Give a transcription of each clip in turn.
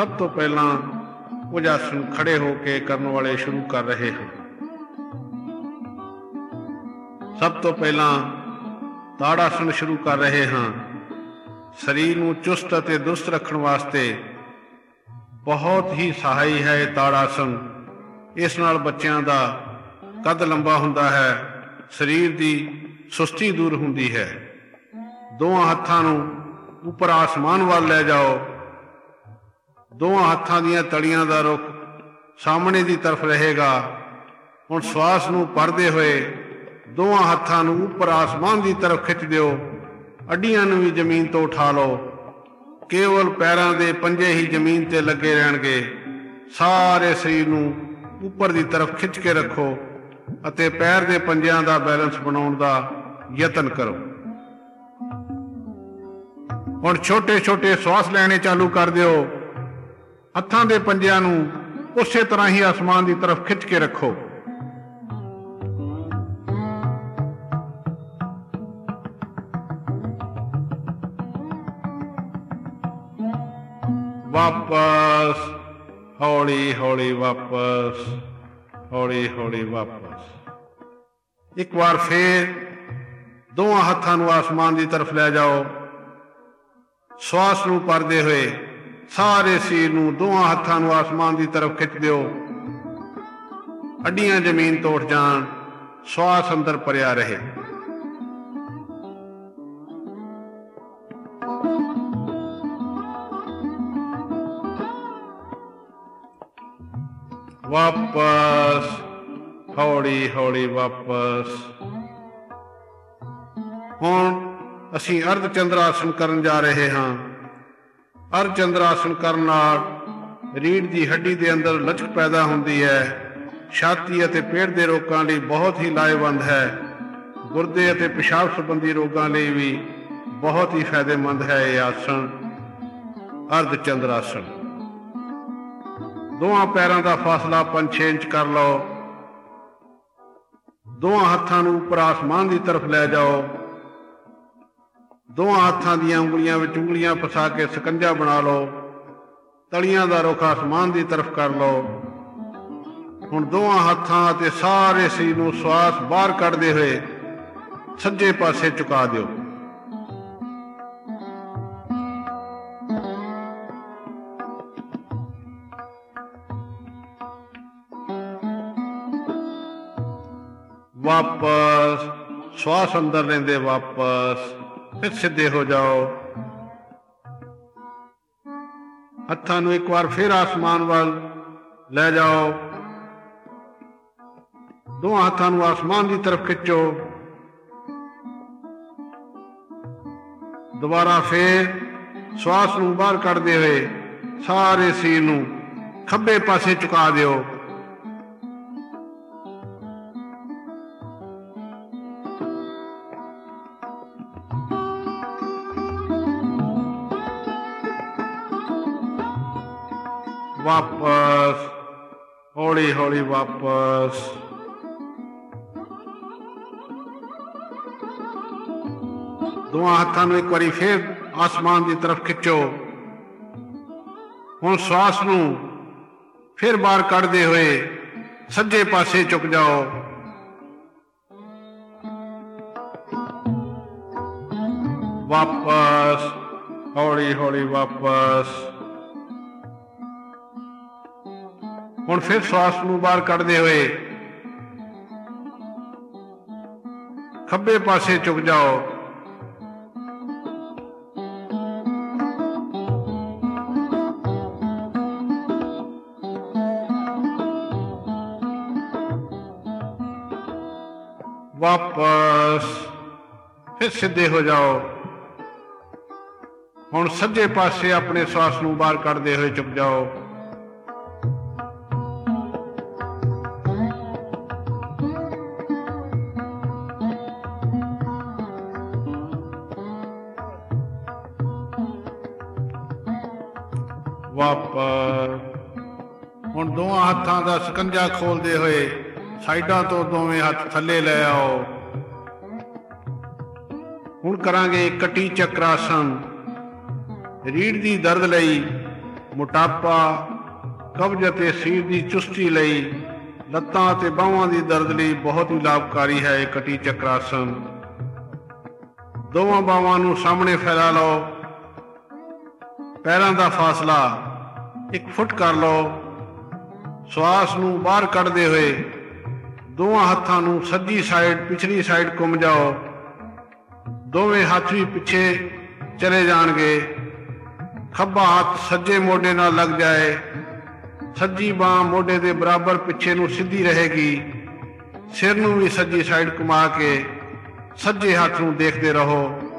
ਸਭ ਤੋਂ ਪਹਿਲਾਂ ਕੁਝ ਆਸਣ ਖੜੇ ਹੋ ਕੇ ਕਰਨ ਵਾਲੇ ਸ਼ੁਰੂ ਕਰ ਰਹੇ ਹਾਂ ਸਭ ਤੋਂ ਪਹਿਲਾਂ ਤਾੜ ਆਸਣ ਸ਼ੁਰੂ ਕਰ ਰਹੇ ਹਾਂ। ਸਰੀਰ ਨੂੰ ਚੁਸਤ ਅਤੇ ਦੁਸਤ ਰੱਖਣ ਵਾਸਤੇ ਬਹੁਤ ਹੀ ਸਹਾਈ ਹੈ ਇਹ ਤਾੜ ਆਸਣ ਇਸ ਨਾਲ ਬੱਚਿਆਂ ਦਾ ਕੱਦ ਲੰਬਾ ਹੁੰਦਾ ਹੈ, ਸਰੀਰ ਦੀ ਸੁਸਤੀ ਦੂਰ ਹੁੰਦੀ ਹੈ। ਦੋਹਾਂ ਹੱਥਾਂ ਨੂੰ ਉੱਪਰ ਆਸਮਾਨ ਵੱਲ ਲੈ ਜਾਓ। ਦੋਹਾਂ ਹੱਥਾਂ ਦੀਆਂ ਤਲੀਆਂ ਦਾ ਰੁਖ ਸਾਹਮਣੇ ਦੀ ਤਰਫ ਰਹੇਗਾ। ਹੁਣ ਸਵਾਸ ਨੂੰ ਪਰਦੇ ਹੋਏ ਦੋਹਾਂ ਹੱਥਾਂ ਨੂੰ ਉੱਪਰ ਆਸਮਾਨ ਦੀ ਤਰਫ ਖਿੱਚ ਦਿਓ। ਅੱਡੀਆਂ ਨੂੰ ਵੀ ਜ਼ਮੀਨ ਤੋਂ ਉਠਾ ਲਓ। ਕੇਵਲ ਪੈਰਾਂ ਦੇ ਪੰਜੇ ਹੀ ਜ਼ਮੀਨ ਤੇ ਲੱਗੇ ਰਹਿਣਗੇ। ਸਾਰੇ ਸਰੀਰ ਨੂੰ ਉੱਪਰ ਦੀ ਤਰਫ ਖਿੱਚ ਕੇ ਰੱਖੋ ਅਤੇ ਪੈਰ ਦੇ ਪੰਜਿਆਂ ਦਾ ਬੈਲੈਂਸ ਬਣਾਉਣ ਦਾ ਯਤਨ ਕਰੋ। ਹੁਣ ਛੋਟੇ-ਛੋਟੇ ਸਵਾਸ ਲੈਣੇ ਚਾਲੂ ਕਰ ਦਿਓ। ਹੱਥਾਂ ਦੇ ਪੰਜਿਆਂ ਨੂੰ ਉਸੇ ਤਰ੍ਹਾਂ ਹੀ ਆਸਮਾਨ ਦੀ ਤਰਫ ਖਿੱਚ ਕੇ ਰੱਖੋ। ਵਾਪਸ ਹੌਲੀ ਹੌਲੀ ਵਾਪਸ ਹੌਲੀ ਹੌਲੀ ਵਾਪਸ। ਇੱਕ ਵਾਰ ਫੇਰ ਦੋਹਾਂ ਹੱਥਾਂ ਨੂੰ ਆਸਮਾਨ ਦੀ ਤਰਫ ਲੈ ਜਾਓ। ਸਵਾਸ ਨੂੰ ਪਰਦੇ ਹੋਏ ਸਾਰੇ ਸਰੀਰ ਨੂੰ ਦੋਹਾਂ ਹੱਥਾਂ ਨੂੰ ਆਸਮਾਨ ਦੀ ਤਰਫ ਖਿੱਚ ਦਿਓ। ਅੱਡੀਆਂ ਜ਼ਮੀਨ ਤੋਂ ਉੱਠ ਜਾਣ, ਸਵਾਸ ਅੰਦਰ ਭਰਿਆ ਰਹੇ। ਵਾਪਸ ਹੌਲੀ ਹੌਲੀ ਵਾਪਸ। ਹੁਣ ਅਸੀਂ ਅਰਧ ਚੰਦਰ ਆਸਨ ਕਰਨ ਜਾ ਰਹੇ ਹਾਂ। ਅਰਧ ਚੰਦਰ ਆਸਨ ਕਰਨ ਨਾਲ ਰੀੜ ਦੀ ਹੱਡੀ ਦੇ ਅੰਦਰ ਲਚਕ ਪੈਦਾ ਹੁੰਦੀ ਹੈ। ਛਾਤੀ ਅਤੇ ਪੇਟ ਦੇ ਰੋਗਾਂ ਲਈ ਬਹੁਤ ਹੀ ਲਾਹੇਵੰਦ ਹੈ। ਗੁਰਦੇ ਅਤੇ ਪਿਸ਼ਾਬ ਸੰਬੰਧੀ ਰੋਗਾਂ ਲਈ ਵੀ ਬਹੁਤ ਹੀ ਫਾਇਦੇਮੰਦ ਹੈ ਇਹ ਆਸਣ। ਅਰਧ ਚੰਦਰ ਆਸਣ ਦੋਹਾਂ ਪੈਰਾਂ ਦਾ ਫਾਸਲਾ 5-6 ਇੰਚ ਕਰ ਲਓ। ਦੋਹਾਂ ਹੱਥਾਂ ਨੂੰ ਉੱਪਰ ਆਸਮਾਨ ਦੀ ਤਰਫ ਲੈ ਜਾਓ। ਦੋਹਾਂ ਹੱਥਾਂ ਦੀਆਂ ਉਂਗਲੀਆਂ ਵਿੱਚ ਉਂਗਲੀਆਂ ਫਸਾ ਕੇ ਸਕੰਜਾ ਬਣਾ ਲਓ। ਤਲੀਆਂ ਦਾ ਰੁਖ ਆਸਮਾਨ ਦੀ ਤਰਫ ਕਰ ਲਓ। ਹੁਣ ਦੋਹਾਂ ਹੱਥਾਂ ਅਤੇ ਸਾਰੇ ਸਰੀਰ ਨੂੰ ਸਵਾਸ ਬਾਹਰ ਕੱਢਦੇ ਹੋਏ ਸੱਜੇ ਪਾਸੇ ਝੁਕਾ ਦਿਓ। ਵਾਪਸ, ਸਵਾਸ ਅੰਦਰ ਲੈਂਦੇ ਵਾਪਸ। ਫਿਰ ਸਿੱਧੇ ਹੋ ਜਾਓ। ਹੱਥਾਂ ਨੂੰ ਇੱਕ ਵਾਰ ਫਿਰ ਆਸਮਾਨ ਵੱਲ ਲੈ ਜਾਓ। ਦੋਹਾਂ ਹੱਥਾਂ ਨੂੰ ਆਸਮਾਨ ਦੀ ਤਰਫ ਖਿੱਚੋ। ਦੁਬਾਰਾ ਫੇਰ ਸਵਾਸ ਨੂੰ ਬਾਹਰ ਕੱਢਦੇ ਹੋਏ ਸਾਰੇ ਸੀਰ ਨੂੰ ਖੱਬੇ ਪਾਸੇ ਝੁਕਾ ਦਿਓ। ਵਾਪਸ, ਹੌਲੀ ਹੌਲੀ ਵਾਪਸ। ਦੋਹਾਂ ਹੱਥਾਂ ਨੂੰ ਇੱਕ ਵਾਰੀ ਫੇਰ ਆਸਮਾਨ ਦੀ ਤਰਫ ਖਿੱਚੋ। ਹੁਣ ਸਵਾਸ ਨੂੰ ਫਿਰ ਬਾਹਰ ਕੱਢਦੇ ਹੋਏ ਸੱਜੇ ਪਾਸੇ ਝੁਕ ਜਾਓ। ਵਾਪਸ, ਹੌਲੀ ਹੌਲੀ ਵਾਪਸ। ਹੁਣ ਫਿਰ ਸਵਾਸ ਨੂੰ ਬਾਹਰ ਕੱਢਦੇ ਹੋਏ ਖੱਬੇ ਪਾਸੇ ਝੁਕ ਜਾਓ। ਵਾਪਸ ਫਿਰ ਸਿੱਧੇ ਹੋ ਜਾਓ। ਹੁਣ ਸੱਜੇ ਪਾਸੇ ਆਪਣੇ ਸਵਾਸ ਨੂੰ ਬਾਹਰ ਕੱਢਦੇ ਹੋਏ ਚੁੱਕ ਜਾਓ। ਵਾਪਰ ਹੁਣ ਦੋਹਾਂ ਹੱਥਾਂ ਦਾ ਸਕੰਜਾ ਖੋਲਦੇ ਹੋਏ ਸਾਈਡਾਂ ਤੋਂ ਦੋਵੇਂ ਹੱਥ ਥੱਲੇ ਲੈ ਆਓ। ਹੁਣ ਕਰਾਂਗੇ ਕਟੀ ਚੱਕਰਾਸਨ ਰੀੜ ਦੀ ਦਰਦ ਲਈ ਮੋਟਾਪਾ, ਕਬਜ਼ ਅਤੇ ਸੀਰ ਦੀ ਚੁਸਤੀ ਲਈ ਲੱਤਾਂ ਅਤੇ ਬਾਹਾਂ ਦੀ ਦਰਦ ਲਈ ਬਹੁਤ ਹੀ ਲਾਭਕਾਰੀ ਹੈ ਇਹ ਕਟੀ ਚੱਕਰਾਸਨ ਦੋਵਾਂ ਬਾਹਾਂ ਨੂੰ ਸਾਹਮਣੇ ਫੈਲਾ ਲਓ। ਪੈਰਾਂ ਦਾ ਫਾਸਲਾ ਇੱਕ ਫੁੱਟ ਕਰ ਲਓ। ਸਵਾਸ ਨੂੰ ਬਾਹਰ ਕੱਢਦੇ ਹੋਏ ਦੋਵਾਂ ਹੱਥਾਂ ਨੂੰ ਸੱਜੀ ਸਾਈਡ, ਪਿਛਲੀ ਸਾਈਡ ਘੁੰਮ ਜਾਓ। ਦੋਵੇਂ ਹੱਥ ਵੀ ਪਿੱਛੇ ਚਲੇ ਜਾਣਗੇ। ਖੱਬਾ ਹੱਥ ਸੱਜੇ ਮੋਢੇ ਨਾਲ ਲੱਗ ਜਾਏ। ਸੱਜੀ ਬਾਹ ਮੋਢੇ ਦੇ ਬਰਾਬਰ ਪਿੱਛੇ ਨੂੰ ਸਿੱਧੀ ਰਹੇਗੀ। ਸਿਰ ਨੂੰ ਵੀ ਸੱਜੀ ਸਾਈਡ ਘੁਮਾ ਕੇ ਸੱਜੇ ਹੱਥ ਨੂੰ ਦੇਖਦੇ ਰਹੋ।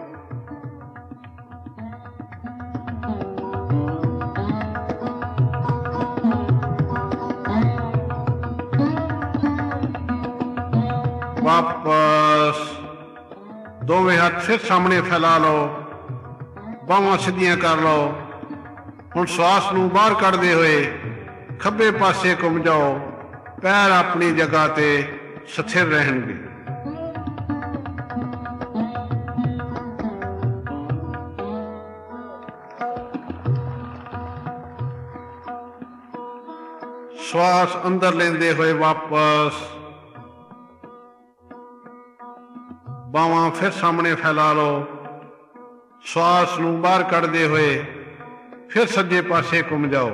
ਵਾਪਸ। ਦੋਵੇਂ ਹੱਥ ਫਿਰ ਸਾਹਮਣੇ ਫੈਲਾ ਲਓ। ਬਾਹਾਂ ਸਿੱਧੀਆਂ ਕਰ ਲਓ। ਹੁਣ ਸਵਾਸ ਨੂੰ ਬਾਹਰ ਕੱਢਦੇ ਹੋਏ ਖੱਬੇ ਪਾਸੇ ਘੁੰਮ ਜਾਓ। ਪੈਰ ਆਪਣੀ ਜਗ੍ਹਾ ਤੇ ਸਥਿਰ ਰਹਿਣਗੇ। ਸਵਾਸ ਅੰਦਰ ਲੈਂਦੇ ਹੋਏ ਵਾਪਸ। ਬਾਹਾਂ ਫਿਰ ਸਾਹਮਣੇ ਫੈਲਾ ਲਓ। ਸਵਾਸ ਨੂੰ ਬਾਹਰ ਕੱਢਦੇ ਹੋਏ ਫਿਰ ਸੱਜੇ ਪਾਸੇ ਘੁੰਮ ਜਾਓ।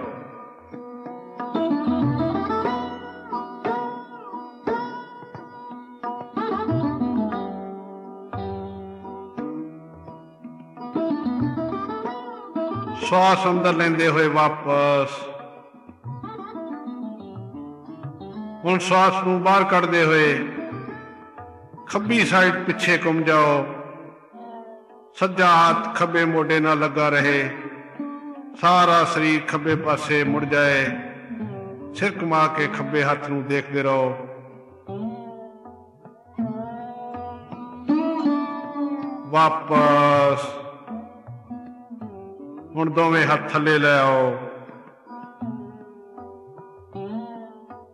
ਸਵਾਸ ਅੰਦਰ ਲੈਂਦੇ ਹੋਏ ਵਾਪਸ। ਹੁਣ ਸਵਾਸ ਨੂੰ ਬਾਹਰ ਕੱਢਦੇ ਹੋਏ ਖੱਬੀ ਸਾਈਡ ਪਿੱਛੇ ਘੁੰਮ ਜਾਓ। ਸੱਜਾ ਹੱਥ ਖੱਬੇ ਮੋਢੇ ਨਾਲ ਲੱਗਾ ਰਹੇ। ਸਾਰਾ ਸਰੀਰ ਖੱਬੇ ਪਾਸੇ ਮੁੜ ਜਾਏ। ਸਿਰ ਘੁਮਾ ਕੇ ਖੱਬੇ ਹੱਥ ਨੂੰ ਦੇਖਦੇ ਰਹੋ। ਵਾਪਸ। ਹੁਣ ਦੋਵੇਂ ਹੱਥ ਥੱਲੇ ਲੈ ਆਓ।